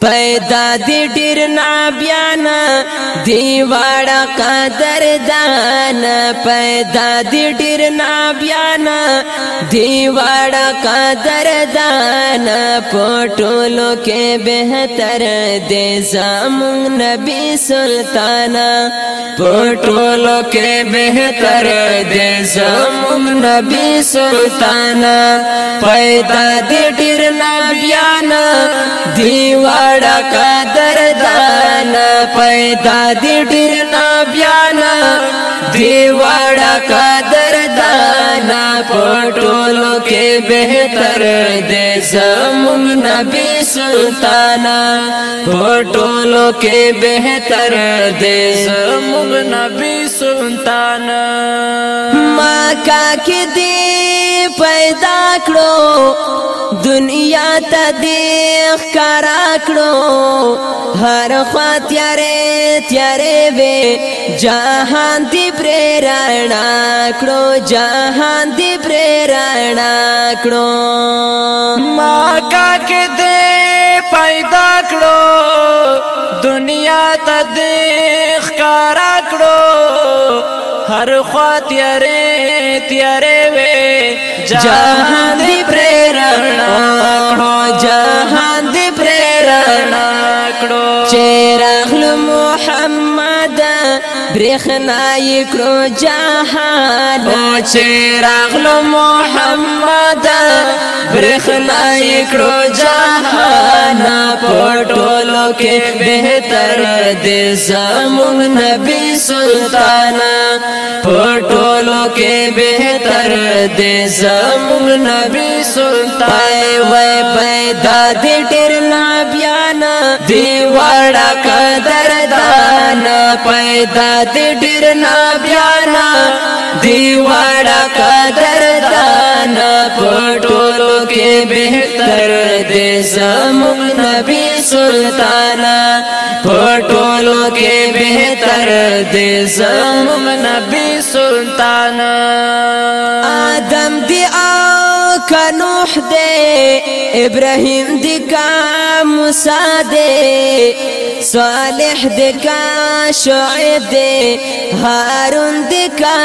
پیدا نا بیان دیوار کا قدر دان پیدا دیبیانہ دیوار کا در دانا پوٹ لو کے بہتر دی سامی سلطانہ پوٹ لو کے بہتر دی نبی سلطان پیدا دیبیانہ دیوار زړه قدر دان پیدا دی ډیر نا بیان دی وړه قدر دان پټولو کې بهتر دې زمون نبی سلطان پټولو کې بهتر دې زمون نبی سلطان ما کا کې دی پیدا کړو دنیا ته دې ښکارا کړو هر خوا تیارې تیارې وې جهان دې پرېرانا کړو جهان دې پرېرانا کړو ما کا کې دې پیدا کړو دنیا ته دې ښکارا کړو هر خوا تیارې تیارې وې جهان دی پرېرنا جهان دی پرېرنا برخنای کرو جهان او چې راغلو محمد برخنای کرو جهان پټولو کې بهتر دې زمون نبی سلطان پټولو کې بهتر دې زمون نبی سلطان وای پیدا دې ډېر لا بیان دی وړه کد پیدا دی ډیر نا بیا نا دی وړه قدر دان پټولو کې بهتر دې زمون نبی سلطان پټولو کې بهتر دې زمون نبی سلطان آدم دی او کنوح دی ابراهیم دی کا موسی دی صالح ہارون دکھا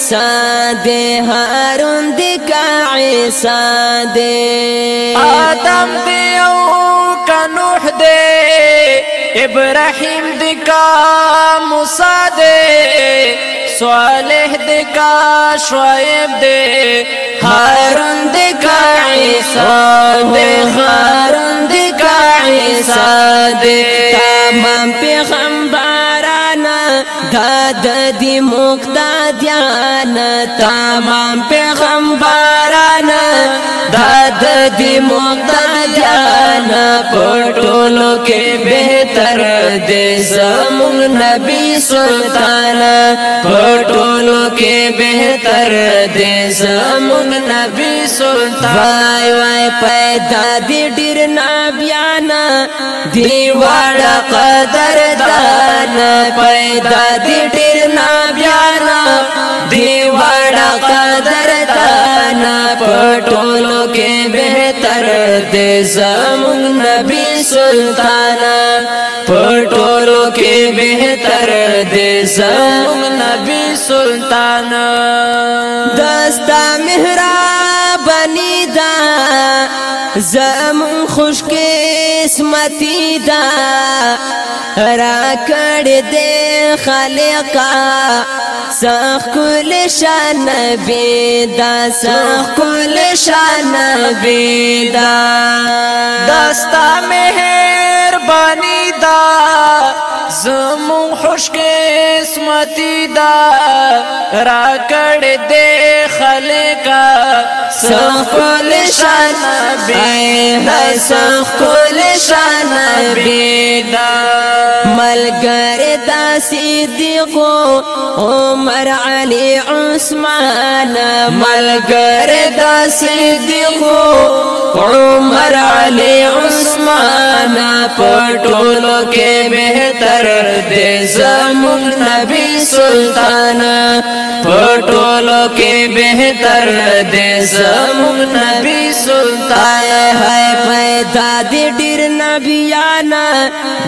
سار دکھا ایسا دے دے کنو دے ابراہیم دکھا دے سالح دکا شعیب دے ہار دکھا سو ہارون دکھا دے تمام پیغمبرانا دا د دې مقتدیان تمام پیغمبرانا دا د دې مقتدیان پټولو کې بهتر دے زمون نبی سلطان کے بہتر دے زمون نبی سلطان وائی وائی پیدا دی ڈیر نابیانا دی وڑا قدر دانا پیدا دی ڈیر نابیانا دی وڑا قدر دانا پٹولو کے بہتر دے زمون نبی سلطان پٹولو کے بہتر دے زمون سلطان دستا مهربانی دا زمون خوش قسمتی دا را کړې دې خالقا سخل شان بيدا سخل شان بيدا دستا مهربانی دا زمون خوش قسمتی قسمتی دا را کړ دې خلقا سخل شان بي سخل شان بي دا ملګری دا صدیقو عمر علی عثمان ملګر د صدیقو عمر علی عثمان پټولو کې بهتر دې زمون نبی سلطان پټولو کې بهتر دې زمون نبی سلطان ہے دا دی ډیر نبیان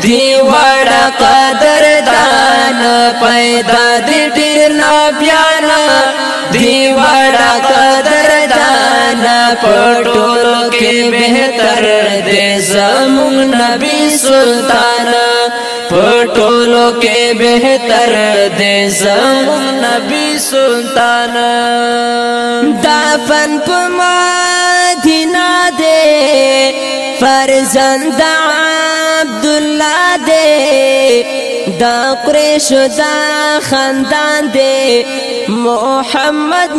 دی وړ قدر دان پیدا دی ډیر نبیان دی وړ قدر دان پټول کې بهتر دې زمون نبی سلطان پټولو کې بهتر دې زمون نبی سلطان دا فن په مدینه دې فرزند عبد دے دا قریش دا خاندان دے محمد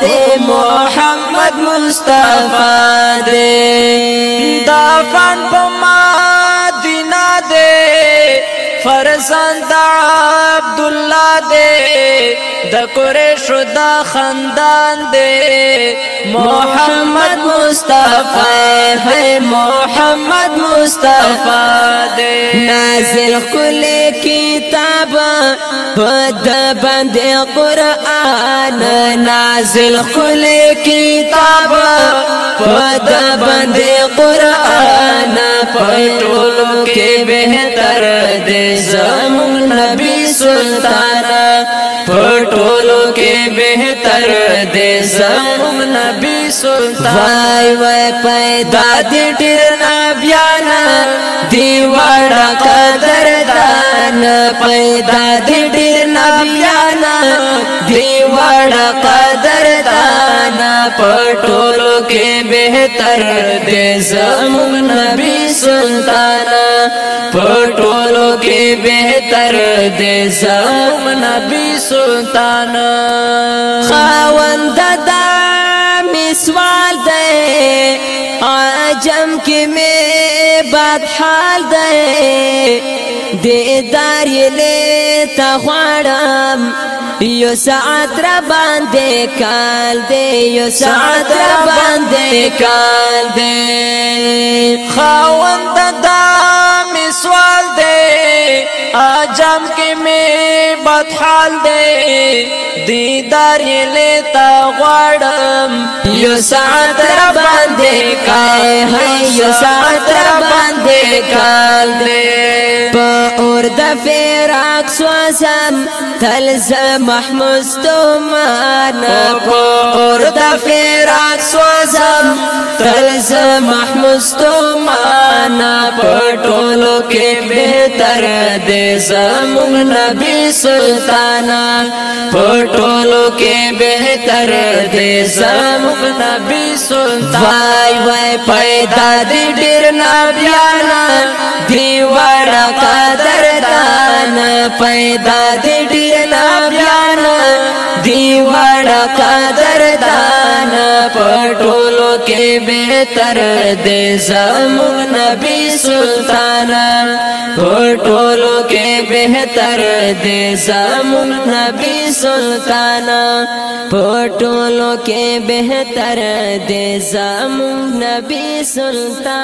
دے محمد مصطفیٰ دے تو دینا دے فرزند عبد الله دې د قریش د خاندان دې محمد مصطفی ہے محمد مصطفی دې نازل کل کتاب بد باندې قران نا نازل خل کتاب پد بند قرآن پټولو کې بهتر دې زمون نبی سلطان پټولو کې بهتر دې زمون نبی سلطان وای وای پیدا دې ډیر نبیان دی وړه قدر دان پیدا دې ډیر نبیان دی وړه ٹولو کے بہتر دی سم نبی سلطانہ تھو ٹولو کے بہتر دی سون نبی سلطانہ ساون دام سال دے آج میرے حال دے دیدار یې لې تا غواړم یو ساعت را باندې کال دې یو ساعت را باندې کال دې خاوند دا می سوال آجام کے میں بدحال دے دیدار یہ لیتا غوڑم یو ساعت ربان دے کال ہے یو ساعت ربان دے کال دے پا اور دفیر اکس وزم تلز محمود مانا پا اور دفیر اکس وزم تلز محمود مانا زمانہ پٹولو کے بہتر دے زمون نبی سلطانہ پٹولو کے بہتر دے زمون نبی سلطان وائی وائی پیدا دی ڈیر نبیانا دیوار قدر دانا پیدا دی ڈیر نبیانا دیوار قدر دانا پٹولو بہتر دے زمون نبی سلطانہ ٹولو کے بہتر زمون نبی سلطانہ ٹولو کے بہتر زمون نبی سلطان